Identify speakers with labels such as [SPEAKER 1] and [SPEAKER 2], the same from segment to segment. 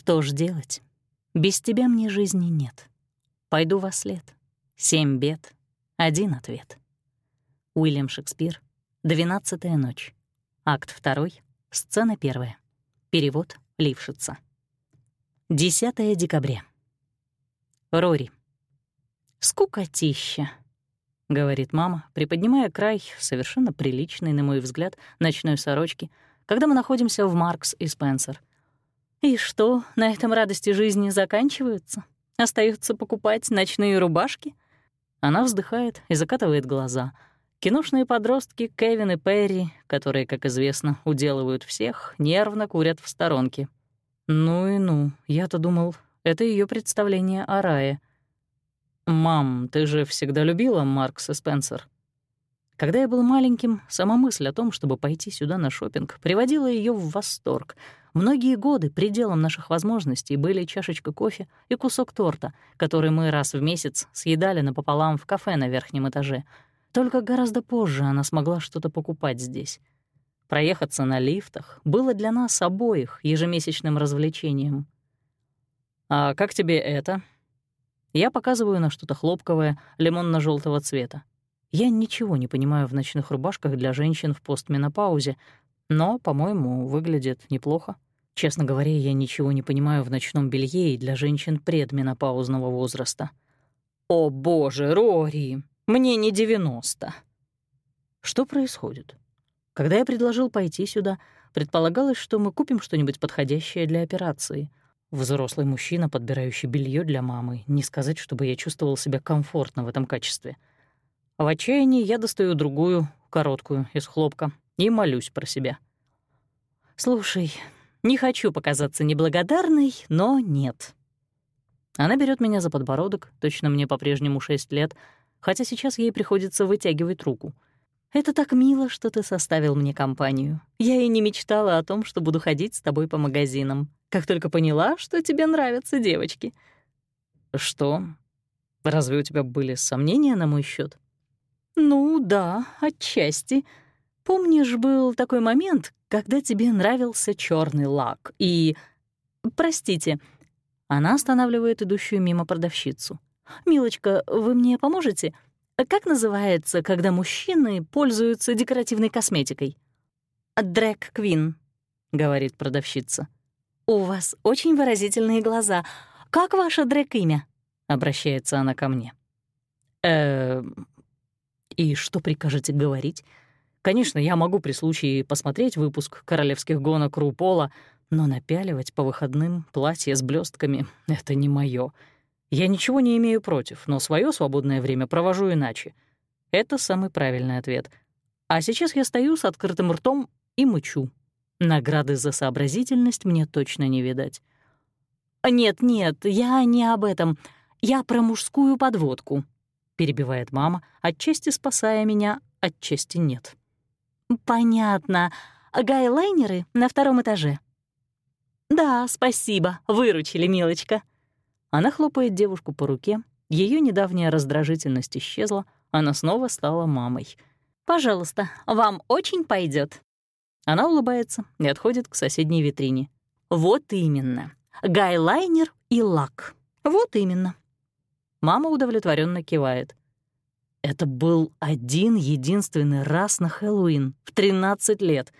[SPEAKER 1] Что ж делать? Без тебя мне жизни нет. Пойду во след. Семь бед, один ответ. Уильям Шекспир, «Двенадцатая ночь». Акт второй, сцена первая. Перевод Лившица. 10 декабря. Рори. «Скукотища», — говорит мама, приподнимая край, совершенно приличной, на мой взгляд, ночной сорочки, когда мы находимся в Маркс и Спенсер. «И что, на этом радости жизни заканчиваются? Остаются покупать ночные рубашки?» Она вздыхает и закатывает глаза — Киношные подростки Кевин и Перри, которые, как известно, уделывают всех, нервно курят в сторонке. Ну и ну, я-то думал, это ее представление о рае. «Мам, ты же всегда любила Маркс и Спенсер?» Когда я был маленьким, сама мысль о том, чтобы пойти сюда на шопинг, приводила ее в восторг. Многие годы пределом наших возможностей были чашечка кофе и кусок торта, который мы раз в месяц съедали напополам в кафе на верхнем этаже — только гораздо позже она смогла что-то покупать здесь. Проехаться на лифтах было для нас обоих ежемесячным развлечением. «А как тебе это?» Я показываю на что-то хлопковое, лимонно желтого цвета. Я ничего не понимаю в ночных рубашках для женщин в постменопаузе, но, по-моему, выглядит неплохо. Честно говоря, я ничего не понимаю в ночном белье и для женщин предменопаузного возраста. «О боже, Рори!» Мне не 90. Что происходит? Когда я предложил пойти сюда, предполагалось, что мы купим что-нибудь подходящее для операции. Взрослый мужчина, подбирающий белье для мамы, не сказать, чтобы я чувствовал себя комфортно в этом качестве. В отчаянии я достаю другую, короткую, из хлопка, и молюсь про себя. «Слушай, не хочу показаться неблагодарной, но нет». Она берет меня за подбородок, точно мне по-прежнему 6 лет — хотя сейчас ей приходится вытягивать руку. «Это так мило, что ты составил мне компанию. Я и не мечтала о том, что буду ходить с тобой по магазинам, как только поняла, что тебе нравятся девочки». «Что? Разве у тебя были сомнения на мой счет? «Ну да, отчасти. Помнишь, был такой момент, когда тебе нравился черный лак и... Простите». Она останавливает идущую мимо продавщицу. «Милочка, вы мне поможете? Как называется, когда мужчины пользуются декоративной косметикой?» «Дрэк Квин», — говорит продавщица. «У вас очень выразительные глаза. Как ваше дрэк-имя?» — обращается она ко мне. э И что прикажете говорить? Конечно, я могу при случае посмотреть выпуск королевских гонок Рупола, но напяливать по выходным платье с блестками — это не моё. Я ничего не имею против, но свое свободное время провожу иначе. Это самый правильный ответ. А сейчас я стою с открытым ртом и мычу. Награды за сообразительность мне точно не видать. «Нет, нет, я не об этом. Я про мужскую подводку», — перебивает мама, отчасти спасая меня, отчасти нет. «Понятно. Гайлайнеры на втором этаже». «Да, спасибо, выручили, милочка», она хлопает девушку по руке, ее недавняя раздражительность исчезла, она снова стала мамой. «Пожалуйста, вам очень пойдет. Она улыбается и отходит к соседней витрине. «Вот именно. Гайлайнер и лак. Вот именно». Мама удовлетворенно кивает. Это был один единственный раз на Хэллоуин в 13 лет.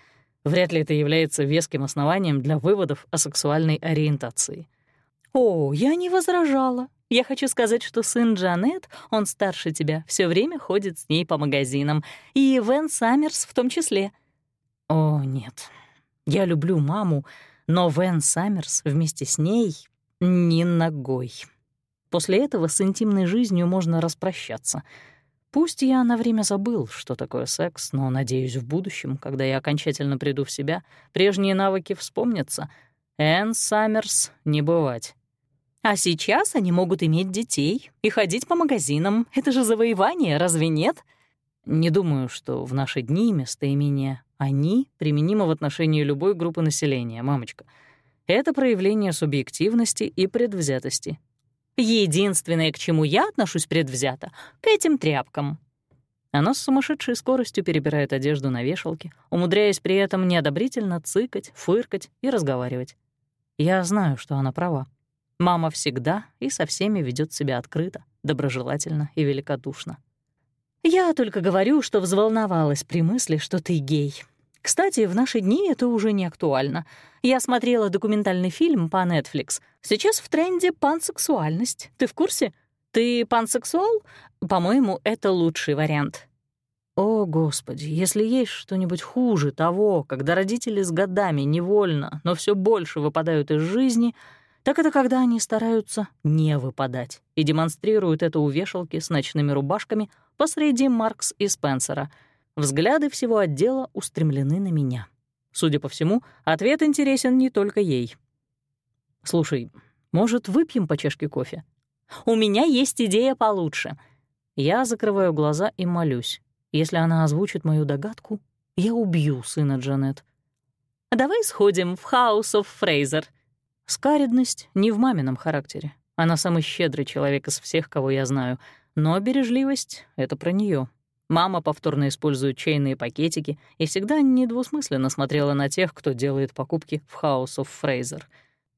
[SPEAKER 1] Вряд ли это является веским основанием для выводов о сексуальной ориентации. «О, я не возражала. Я хочу сказать, что сын Джанет, он старше тебя, все время ходит с ней по магазинам, и Вен Саммерс в том числе». «О, нет. Я люблю маму, но Вен Саммерс вместе с ней ни ногой. После этого с интимной жизнью можно распрощаться. Пусть я на время забыл, что такое секс, но, надеюсь, в будущем, когда я окончательно приду в себя, прежние навыки вспомнятся. Энн Саммерс не бывать». А сейчас они могут иметь детей и ходить по магазинам. Это же завоевание, разве нет? Не думаю, что в наши дни местоимение «они» применимо в отношении любой группы населения, мамочка. Это проявление субъективности и предвзятости. Единственное, к чему я отношусь предвзято, к этим тряпкам. Она с сумасшедшей скоростью перебирает одежду на вешалке, умудряясь при этом неодобрительно цыкать, фыркать и разговаривать. Я знаю, что она права. Мама всегда и со всеми ведет себя открыто, доброжелательно и великодушно. Я только говорю, что взволновалась при мысли, что ты гей. Кстати, в наши дни это уже не актуально. Я смотрела документальный фильм по Netflix. Сейчас в тренде пансексуальность. Ты в курсе? Ты пансексуал? По-моему, это лучший вариант. О, Господи, если есть что-нибудь хуже того, когда родители с годами невольно, но все больше выпадают из жизни, так это когда они стараются не выпадать и демонстрируют это у вешалки с ночными рубашками посреди Маркс и Спенсера. Взгляды всего отдела устремлены на меня. Судя по всему, ответ интересен не только ей. «Слушай, может, выпьем по чашке кофе?» «У меня есть идея получше». Я закрываю глаза и молюсь. Если она озвучит мою догадку, я убью сына Джанет. «Давай сходим в House of Fraser». Скаридность не в мамином характере. Она самый щедрый человек из всех, кого я знаю. Но бережливость — это про нее. Мама повторно использует чайные пакетики и всегда недвусмысленно смотрела на тех, кто делает покупки в House of Fraser.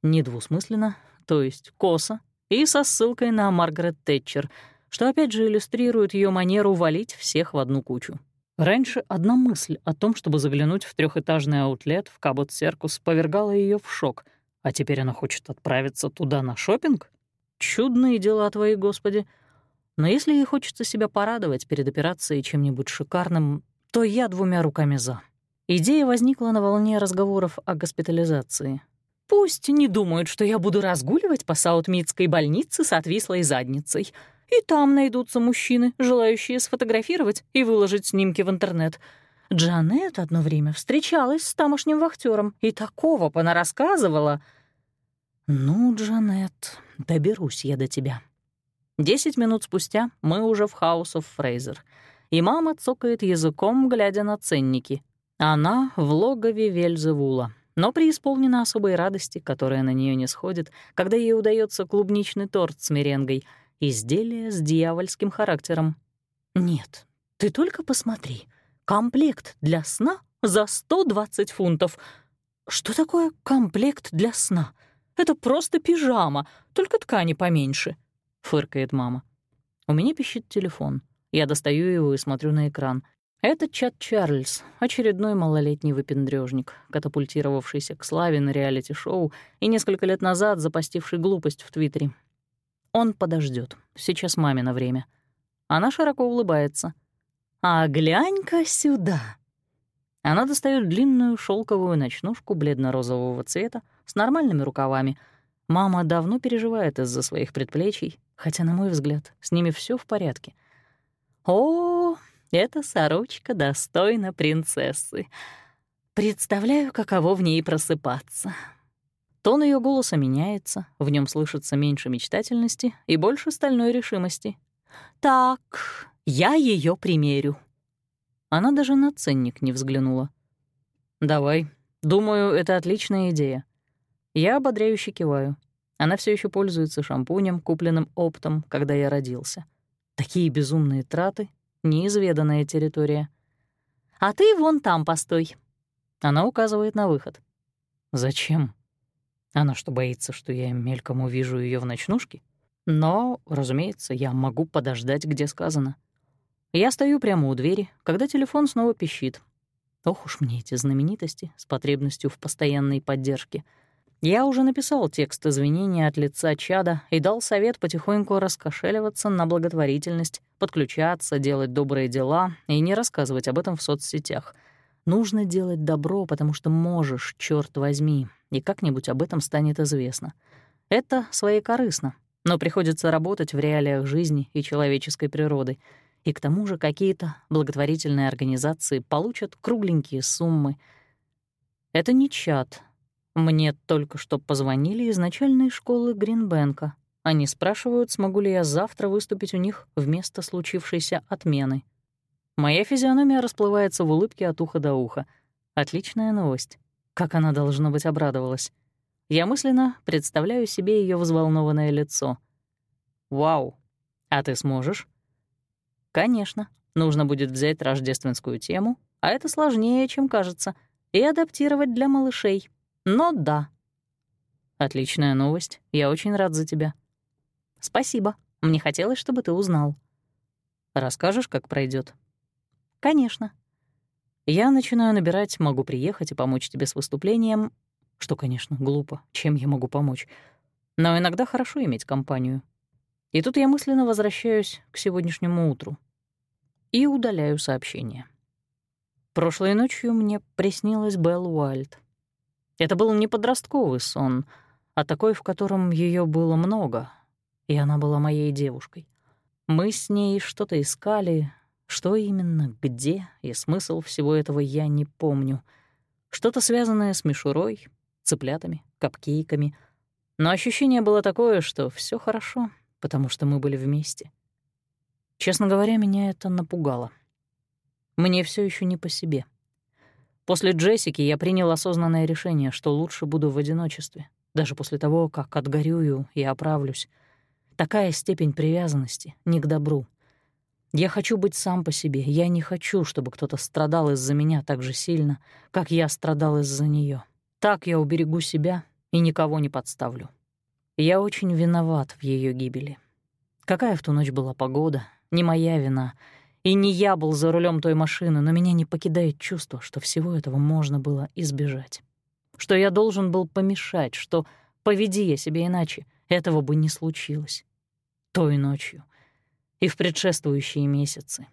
[SPEAKER 1] Недвусмысленно, то есть косо, и со ссылкой на Маргарет Тэтчер — что опять же иллюстрирует ее манеру валить всех в одну кучу. Раньше одна мысль о том, чтобы заглянуть в трехэтажный аутлет в Кабот-Серкус, повергала ее в шок, а теперь она хочет отправиться туда на шопинг? Чудные дела твои, Господи. Но если ей хочется себя порадовать перед операцией чем-нибудь шикарным, то я двумя руками за. Идея возникла на волне разговоров о госпитализации. Пусть не думают, что я буду разгуливать по Саутмитской больнице с отвислой задницей — и там найдутся мужчины, желающие сфотографировать и выложить снимки в интернет. Джанет одно время встречалась с тамошним вахтером и такого понарассказывала. «Ну, Джанет, доберусь я до тебя». Десять минут спустя мы уже в House of Fraser, и мама цокает языком, глядя на ценники. Она в логове Вельзевула, но преисполнена особой радости, которая на нее не сходит, когда ей удается клубничный торт с меренгой — Изделие с дьявольским характером. Нет, ты только посмотри. Комплект для сна за 120 фунтов. Что такое комплект для сна? Это просто пижама, только ткани поменьше, фыркает мама. У меня пищит телефон. Я достаю его и смотрю на экран. Это чат Чарльз, очередной малолетний выпендрёжник, катапультировавшийся к славе на реалити-шоу и несколько лет назад запостивший глупость в Твиттере. Он подождет. Сейчас мамино время. Она широко улыбается. «А глянь-ка сюда!» Она достает длинную шелковую ночнушку бледно-розового цвета с нормальными рукавами. Мама давно переживает из-за своих предплечий, хотя, на мой взгляд, с ними все в порядке. «О, эта сорочка достойна принцессы. Представляю, каково в ней просыпаться. Тон ее голоса меняется, в нем слышится меньше мечтательности и больше стальной решимости. «Так, я ее примерю». Она даже на ценник не взглянула. «Давай. Думаю, это отличная идея». Я ободряюще киваю. Она все еще пользуется шампунем, купленным оптом, когда я родился. Такие безумные траты — неизведанная территория. «А ты вон там постой». Она указывает на выход. «Зачем?» Она что, боится, что я мельком увижу ее в ночнушке? Но, разумеется, я могу подождать, где сказано. Я стою прямо у двери, когда телефон снова пищит. Ох уж мне эти знаменитости с потребностью в постоянной поддержке. Я уже написал текст извинения от лица чада и дал совет потихоньку раскошеливаться на благотворительность, подключаться, делать добрые дела и не рассказывать об этом в соцсетях. Нужно делать добро, потому что можешь, черт возьми, и как-нибудь об этом станет известно. Это своекорыстно, но приходится работать в реалиях жизни и человеческой природы. И к тому же какие-то благотворительные организации получат кругленькие суммы. Это не чат. Мне только что позвонили из начальной школы Гринбенка. Они спрашивают, смогу ли я завтра выступить у них вместо случившейся отмены. Моя физиономия расплывается в улыбке от уха до уха. Отличная новость. Как она, должно быть, обрадовалась. Я мысленно представляю себе ее взволнованное лицо. «Вау! А ты сможешь?» «Конечно. Нужно будет взять рождественскую тему, а это сложнее, чем кажется, и адаптировать для малышей. Но да». Отличная новость. Я очень рад за тебя. Спасибо. Мне хотелось, чтобы ты узнал. Расскажешь, как пройдет? Конечно. Я начинаю набирать «могу приехать и помочь тебе с выступлением», что, конечно, глупо. Чем я могу помочь? Но иногда хорошо иметь компанию. И тут я мысленно возвращаюсь к сегодняшнему утру и удаляю сообщение. Прошлой ночью мне приснилась Белл Уайльд. Это был не подростковый сон, а такой, в котором ее было много, и она была моей девушкой. Мы с ней что-то искали, что именно, где и смысл всего этого я не помню. Что-то связанное с мишурой, цыплятами, капкейками. Но ощущение было такое, что все хорошо, потому что мы были вместе. Честно говоря, меня это напугало. Мне все еще не по себе. После Джессики я принял осознанное решение, что лучше буду в одиночестве, даже после того, как отгорюю и оправлюсь. Такая степень привязанности не к добру. Я хочу быть сам по себе. Я не хочу, чтобы кто-то страдал из-за меня так же сильно, как я страдал из-за нее. Так я уберегу себя и никого не подставлю. Я очень виноват в ее гибели. Какая в ту ночь была погода, не моя вина. И не я был за рулем той машины, но меня не покидает чувство, что всего этого можно было избежать. Что я должен был помешать, что, поведи я себя иначе, этого бы не случилось. Той ночью и в предшествующие месяцы.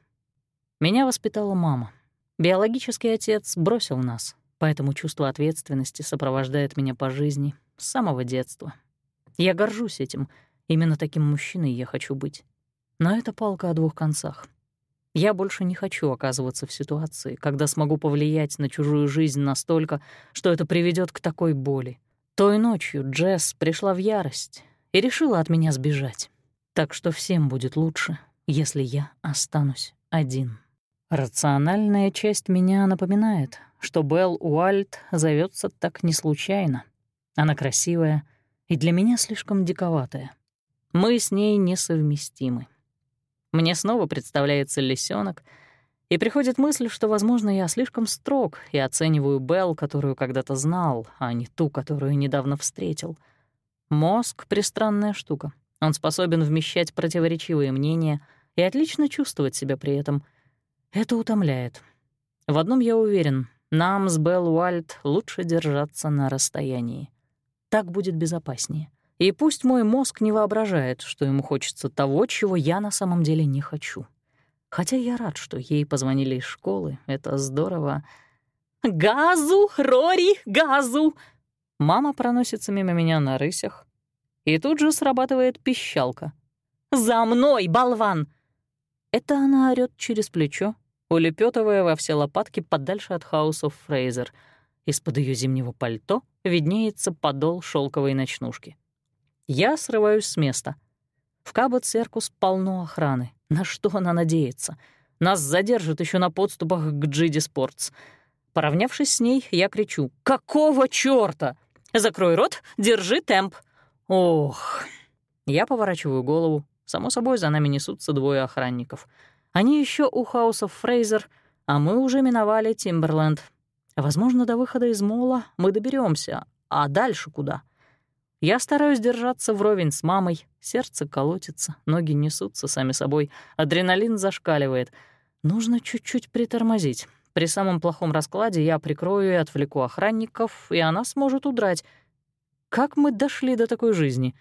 [SPEAKER 1] Меня воспитала мама. Биологический отец бросил нас, поэтому чувство ответственности сопровождает меня по жизни с самого детства. Я горжусь этим, именно таким мужчиной я хочу быть. Но это палка о двух концах. Я больше не хочу оказываться в ситуации, когда смогу повлиять на чужую жизнь настолько, что это приведет к такой боли. Той ночью Джесс пришла в ярость и решила от меня сбежать. Так что всем будет лучше, если я останусь один. Рациональная часть меня напоминает, что Белл Уальт зовется так не случайно. Она красивая и для меня слишком диковатая. Мы с ней несовместимы. Мне снова представляется лисенок, и приходит мысль, что, возможно, я слишком строг и оцениваю Белл, которую когда-то знал, а не ту, которую недавно встретил. Мозг — пристранная штука. Он способен вмещать противоречивые мнения и отлично чувствовать себя при этом. Это утомляет. В одном я уверен — нам с Белл Уальд лучше держаться на расстоянии. Так будет безопаснее. И пусть мой мозг не воображает, что ему хочется того, чего я на самом деле не хочу. Хотя я рад, что ей позвонили из школы. Это здорово. «Газу, Рори, газу!» Мама проносится мимо меня на рысях, и тут же срабатывает пищалка. «За мной, болван!» Это она орёт через плечо, улепетывая во все лопатки подальше от хаусов Фрейзер. Из-под ее зимнего пальто виднеется подол шелковой ночнушки. Я срываюсь с места. В Кабот-Серкус полно охраны. На что она надеется? Нас задержат еще на подступах к Джиди Спортс. Поравнявшись с ней, я кричу «Какого чёрта? Закрой рот, держи темп!» Ох. Я поворачиваю голову. Само собой, за нами несутся двое охранников. Они еще у хаусов Фрейзер, а мы уже миновали Тимберленд. Возможно, до выхода из мола мы доберемся, а дальше куда? Я стараюсь держаться вровень с мамой, сердце колотится, ноги несутся сами собой, адреналин зашкаливает. Нужно чуть-чуть притормозить. При самом плохом раскладе я прикрою и отвлеку охранников, и она сможет удрать. Как мы дошли до такой жизни?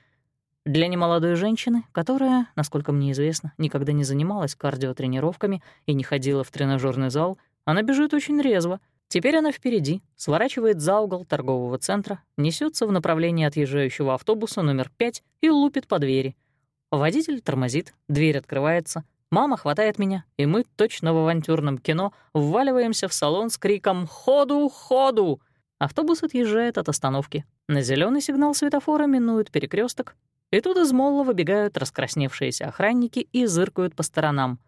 [SPEAKER 1] Для немолодой женщины, которая, насколько мне известно, никогда не занималась кардиотренировками и не ходила в тренажерный зал, она бежит очень резво — Теперь она впереди, сворачивает за угол торгового центра, несется в направлении отъезжающего автобуса номер 5 и лупит по двери. Водитель тормозит, дверь открывается, мама хватает меня, и мы, точно в авантюрном кино, вваливаемся в салон с криком «Ходу, ходу!». Автобус отъезжает от остановки. На зеленый сигнал светофора минует перекресток, и тут из молла выбегают раскрасневшиеся охранники и зыркают по сторонам.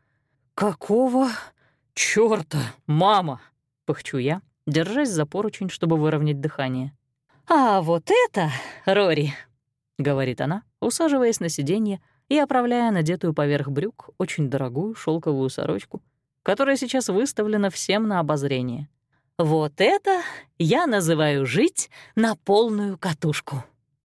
[SPEAKER 1] «Какого чёрта, мама?» Пыхчу я, держась за поручень, чтобы выровнять дыхание. «А вот это, Рори!» — говорит она, усаживаясь на сиденье и оправляя надетую поверх брюк очень дорогую шелковую сорочку, которая сейчас выставлена всем на обозрение. «Вот это я называю жить на полную катушку!»